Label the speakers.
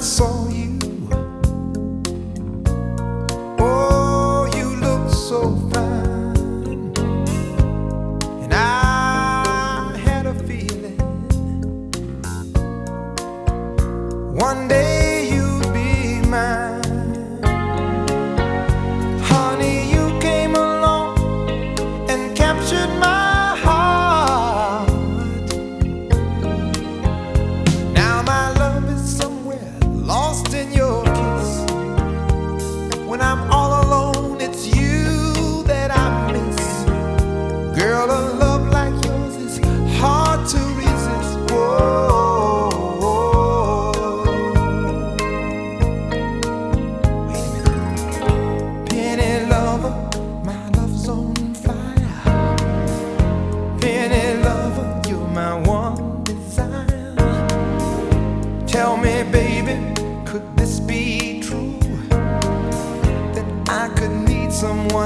Speaker 1: saw you. Oh, you so fine. And I had a feeling one day you'd be mine.